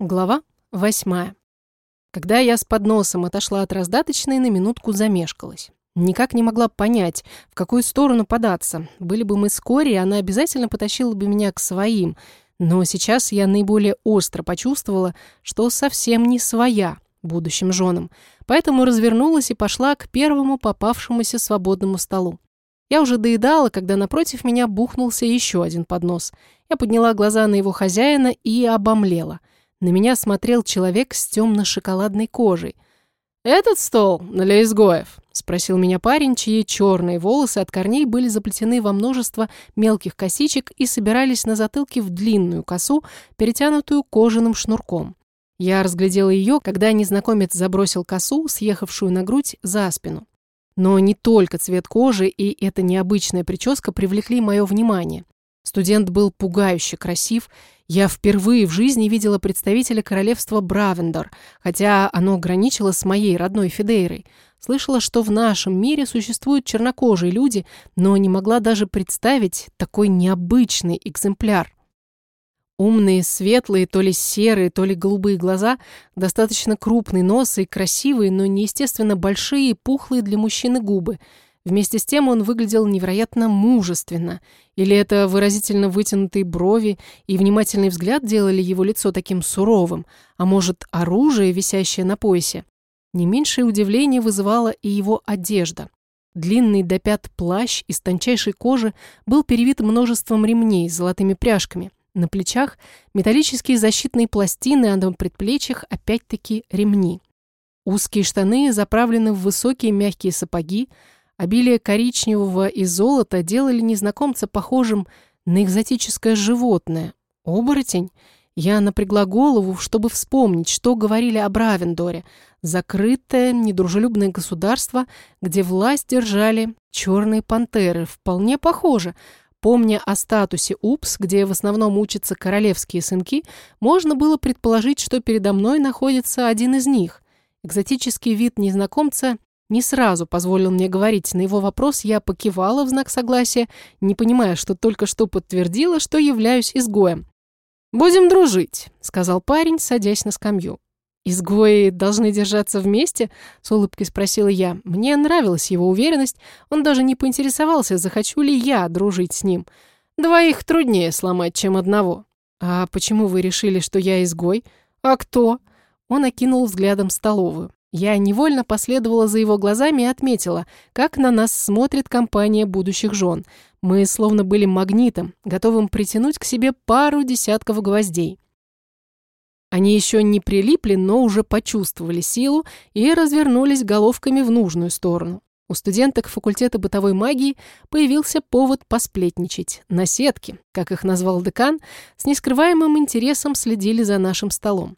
Глава восьмая. Когда я с подносом отошла от раздаточной, на минутку замешкалась. Никак не могла понять, в какую сторону податься. Были бы мы с Кори, она обязательно потащила бы меня к своим. Но сейчас я наиболее остро почувствовала, что совсем не своя будущим женам. Поэтому развернулась и пошла к первому попавшемуся свободному столу. Я уже доедала, когда напротив меня бухнулся еще один поднос. Я подняла глаза на его хозяина и обомлела – на меня смотрел человек с темно-шоколадной кожей. «Этот стол для изгоев?» – спросил меня парень, чьи черные волосы от корней были заплетены во множество мелких косичек и собирались на затылке в длинную косу, перетянутую кожаным шнурком. Я разглядела ее, когда незнакомец забросил косу, съехавшую на грудь, за спину. Но не только цвет кожи и эта необычная прическа привлекли мое внимание. Студент был пугающе красив. Я впервые в жизни видела представителя королевства Бравендор, хотя оно граничило с моей родной Фидейрой. Слышала, что в нашем мире существуют чернокожие люди, но не могла даже представить такой необычный экземпляр. Умные, светлые, то ли серые, то ли голубые глаза, достаточно крупный нос и красивые, но неестественно большие и пухлые для мужчины губы – Вместе с тем он выглядел невероятно мужественно. Или это выразительно вытянутые брови и внимательный взгляд делали его лицо таким суровым, а может, оружие, висящее на поясе. Не меньшее удивление вызывала и его одежда. Длинный до пят плащ из тончайшей кожи был перевит множеством ремней с золотыми пряжками. На плечах металлические защитные пластины, а на предплечьях опять-таки ремни. Узкие штаны заправлены в высокие мягкие сапоги, Обилие коричневого и золота делали незнакомца похожим на экзотическое животное. Оборотень? Я напрягла голову, чтобы вспомнить, что говорили о Бравендоре. Закрытое, недружелюбное государство, где власть держали черные пантеры. Вполне похоже. Помня о статусе УПС, где в основном учатся королевские сынки, можно было предположить, что передо мной находится один из них. Экзотический вид незнакомца не сразу позволил мне говорить. На его вопрос я покивала в знак согласия, не понимая, что только что подтвердила, что являюсь изгоем. «Будем дружить», — сказал парень, садясь на скамью. «Изгои должны держаться вместе?» — с улыбкой спросила я. Мне нравилась его уверенность. Он даже не поинтересовался, захочу ли я дружить с ним. «Двоих труднее сломать, чем одного». «А почему вы решили, что я изгой?» «А кто?» Он окинул взглядом столовую. Я невольно последовала за его глазами и отметила, как на нас смотрит компания будущих жен. Мы словно были магнитом, готовым притянуть к себе пару десятков гвоздей. Они еще не прилипли, но уже почувствовали силу и развернулись головками в нужную сторону. У студенток факультета бытовой магии появился повод посплетничать. Наседки, как их назвал декан, с нескрываемым интересом следили за нашим столом.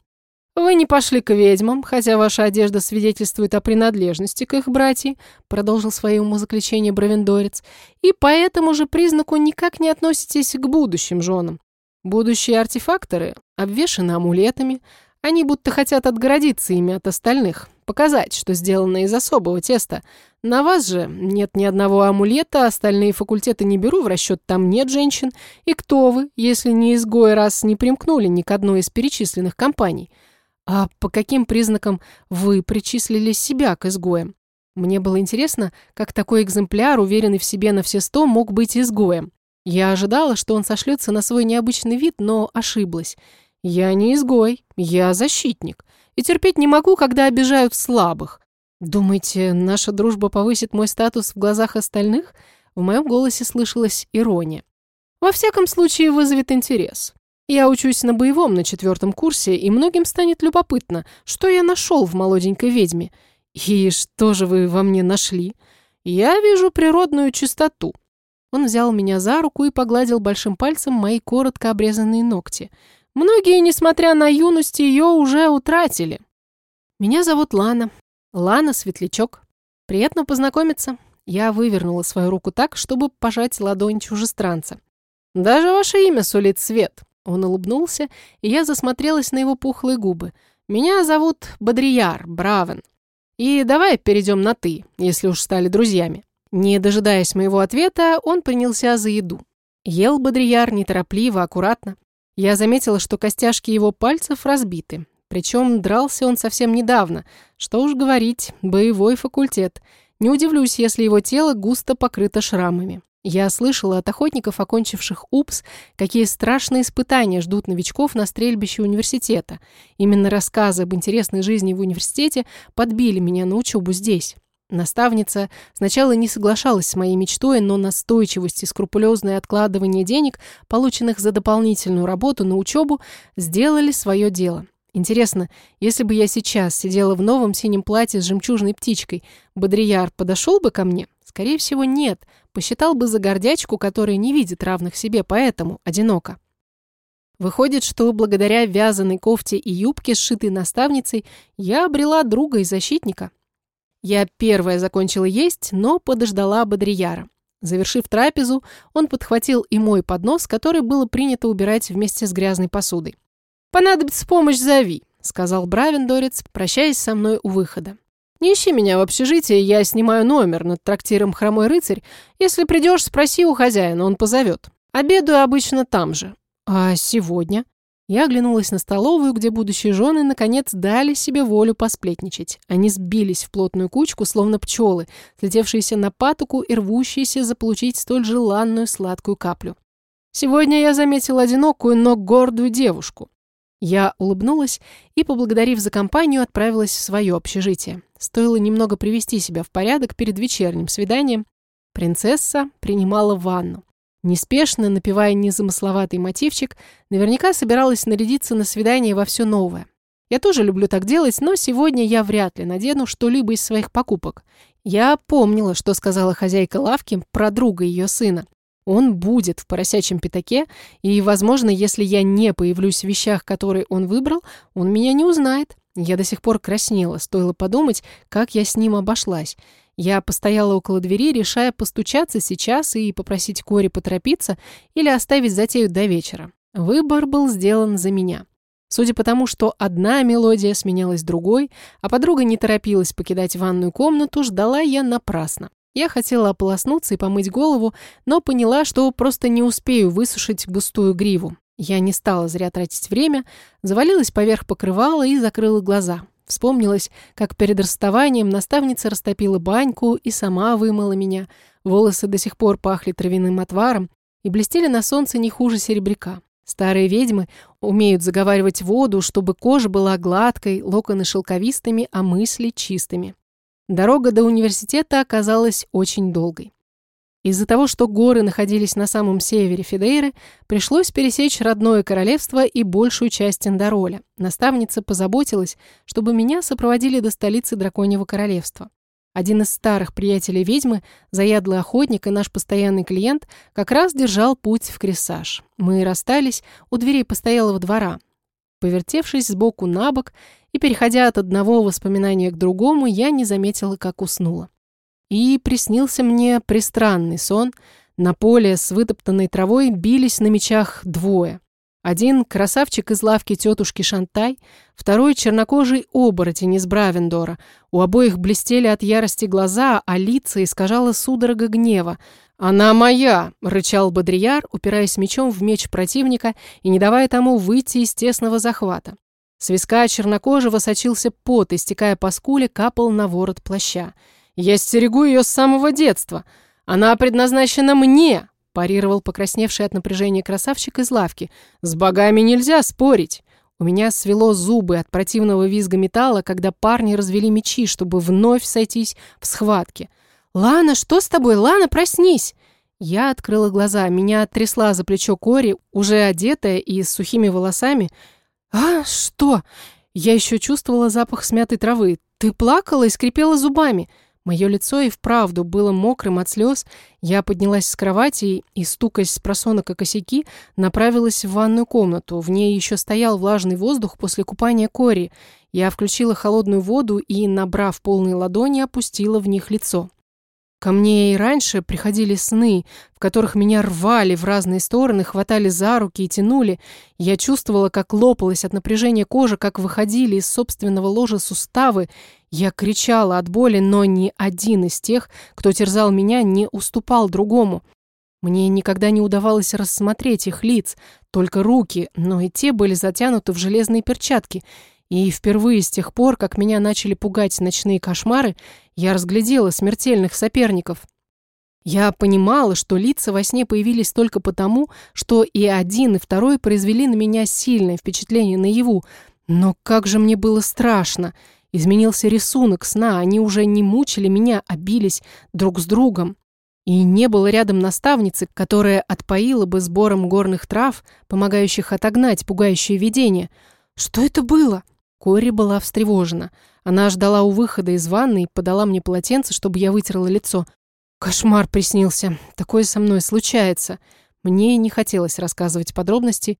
«Вы не пошли к ведьмам, хотя ваша одежда свидетельствует о принадлежности к их братьям», продолжил свое умозаключение Бравендорец, «и по этому же признаку никак не относитесь к будущим женам. Будущие артефакторы обвешаны амулетами, они будто хотят отгородиться ими от остальных, показать, что сделано из особого теста. На вас же нет ни одного амулета, остальные факультеты не беру в расчет, там нет женщин. И кто вы, если не изгой раз не примкнули ни к одной из перечисленных компаний?» «А по каким признакам вы причислили себя к изгоям?» Мне было интересно, как такой экземпляр, уверенный в себе на все сто, мог быть изгоем. Я ожидала, что он сошлется на свой необычный вид, но ошиблась. Я не изгой, я защитник. И терпеть не могу, когда обижают слабых. Думаете, наша дружба повысит мой статус в глазах остальных? В моем голосе слышалась ирония. Во всяком случае, вызовет интерес. Я учусь на боевом на четвертом курсе, и многим станет любопытно, что я нашел в молоденькой ведьме. И что же вы во мне нашли? Я вижу природную чистоту. Он взял меня за руку и погладил большим пальцем мои коротко обрезанные ногти. Многие, несмотря на юность, ее уже утратили. Меня зовут Лана. Лана Светлячок. Приятно познакомиться. Я вывернула свою руку так, чтобы пожать ладонь чужестранца. Даже ваше имя сулит свет. Он улыбнулся, и я засмотрелась на его пухлые губы. «Меня зовут Бодрияр Бравен. И давай перейдем на «ты», если уж стали друзьями». Не дожидаясь моего ответа, он принялся за еду. Ел Бодрияр неторопливо, аккуратно. Я заметила, что костяшки его пальцев разбиты. Причем дрался он совсем недавно. Что уж говорить, боевой факультет. Не удивлюсь, если его тело густо покрыто шрамами. Я слышала от охотников, окончивших УПС, какие страшные испытания ждут новичков на стрельбище университета. Именно рассказы об интересной жизни в университете подбили меня на учебу здесь. Наставница сначала не соглашалась с моей мечтой, но настойчивость и скрупулезное откладывание денег, полученных за дополнительную работу на учебу, сделали свое дело. Интересно, если бы я сейчас сидела в новом синем платье с жемчужной птичкой, Бодрияр подошел бы ко мне? Скорее всего, нет. Посчитал бы за гордячку, которая не видит равных себе, поэтому одиноко. Выходит, что благодаря вязаной кофте и юбке, сшитой наставницей, я обрела друга и защитника. Я первая закончила есть, но подождала Бодрияра. Завершив трапезу, он подхватил и мой поднос, который было принято убирать вместе с грязной посудой. «Понадобится помощь, зови», — сказал Бравендорец, прощаясь со мной у выхода. «Не ищи меня в общежитии, я снимаю номер над трактиром «Хромой рыцарь». Если придешь, спроси у хозяина, он позовет. Обедаю обычно там же». «А сегодня?» Я оглянулась на столовую, где будущие жены наконец дали себе волю посплетничать. Они сбились в плотную кучку, словно пчелы, слетевшиеся на патоку и рвущиеся заполучить столь желанную сладкую каплю. Сегодня я заметил одинокую, но гордую девушку. Я улыбнулась и, поблагодарив за компанию, отправилась в свое общежитие. Стоило немного привести себя в порядок перед вечерним свиданием. Принцесса принимала ванну. Неспешно, напевая незамысловатый мотивчик, наверняка собиралась нарядиться на свидание во все новое. Я тоже люблю так делать, но сегодня я вряд ли надену что-либо из своих покупок. Я помнила, что сказала хозяйка лавки про друга ее сына. Он будет в поросячьем пятаке, и, возможно, если я не появлюсь в вещах, которые он выбрал, он меня не узнает. Я до сих пор краснела, стоило подумать, как я с ним обошлась. Я постояла около двери, решая постучаться сейчас и попросить Кори поторопиться или оставить затею до вечера. Выбор был сделан за меня. Судя по тому, что одна мелодия сменялась другой, а подруга не торопилась покидать ванную комнату, ждала я напрасно. Я хотела ополоснуться и помыть голову, но поняла, что просто не успею высушить густую гриву. Я не стала зря тратить время, завалилась поверх покрывала и закрыла глаза. Вспомнилось, как перед расставанием наставница растопила баньку и сама вымыла меня. Волосы до сих пор пахли травяным отваром и блестели на солнце не хуже серебряка. Старые ведьмы умеют заговаривать воду, чтобы кожа была гладкой, локоны шелковистыми, а мысли чистыми. Дорога до университета оказалась очень долгой. Из-за того, что горы находились на самом севере Фидейры, пришлось пересечь родное королевство и большую часть Эндороля. Наставница позаботилась, чтобы меня сопроводили до столицы Драконьего королевства. Один из старых приятелей ведьмы, заядлый охотник и наш постоянный клиент, как раз держал путь в Кресаж. Мы расстались у дверей постоялого двора. Повертевшись сбоку на бок, и, переходя от одного воспоминания к другому, я не заметила, как уснула. И приснился мне пристранный сон. На поле с вытоптанной травой бились на мечах двое. Один – красавчик из лавки тетушки Шантай, второй – чернокожий оборотень из Бравендора. У обоих блестели от ярости глаза, а лица искажала судорога гнева. «Она моя!» – рычал Бодрияр, упираясь мечом в меч противника и не давая тому выйти из тесного захвата. С виска чернокожего сочился пот, истекая по скуле, капал на ворот плаща. «Я стерегу ее с самого детства. Она предназначена мне!» парировал покрасневший от напряжения красавчик из лавки. «С богами нельзя спорить!» У меня свело зубы от противного визга металла, когда парни развели мечи, чтобы вновь сойтись в схватке. «Лана, что с тобой? Лана, проснись!» Я открыла глаза, меня трясла за плечо Кори, уже одетая и с сухими волосами. «А, что?» Я еще чувствовала запах смятой травы. «Ты плакала и скрипела зубами». Мое лицо и вправду было мокрым от слез. Я поднялась с кровати и, стукаясь с просонок о косяки, направилась в ванную комнату. В ней еще стоял влажный воздух после купания Кори. Я включила холодную воду и, набрав полные ладони, опустила в них лицо. Ко мне и раньше приходили сны, в которых меня рвали в разные стороны, хватали за руки и тянули. Я чувствовала, как лопалась от напряжения кожа, как выходили из собственного ложа суставы. Я кричала от боли, но ни один из тех, кто терзал меня, не уступал другому. Мне никогда не удавалось рассмотреть их лиц, только руки, но и те были затянуты в железные перчатки. И впервые с тех пор, как меня начали пугать ночные кошмары, я разглядела смертельных соперников. Я понимала, что лица во сне появились только потому, что и один, и второй произвели на меня сильное впечатление наяву. Но как же мне было страшно! Изменился рисунок сна, они уже не мучили меня, а бились друг с другом. И не было рядом наставницы, которая отпоила бы сбором горных трав, помогающих отогнать пугающее видение. Что это было? Кори была встревожена. Она ждала у выхода из ванной и подала мне полотенце, чтобы я вытерла лицо. Кошмар приснился. Такое со мной случается. Мне не хотелось рассказывать подробности.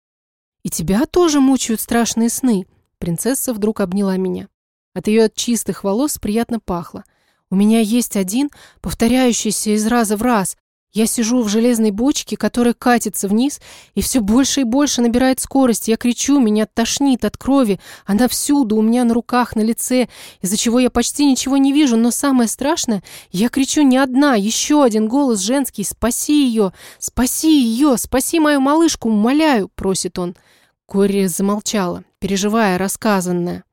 И тебя тоже мучают страшные сны. Принцесса вдруг обняла меня. От ее чистых волос приятно пахло. У меня есть один, повторяющийся из раза в раз. Я сижу в железной бочке, которая катится вниз, и все больше и больше набирает скорость. Я кричу, меня тошнит от крови. Она всюду, у меня на руках, на лице, из-за чего я почти ничего не вижу. Но самое страшное, я кричу не одна, еще один голос женский. «Спаси ее! Спаси ее! Спаси мою малышку! Умоляю!» – просит он. Кори замолчала, переживая рассказанное.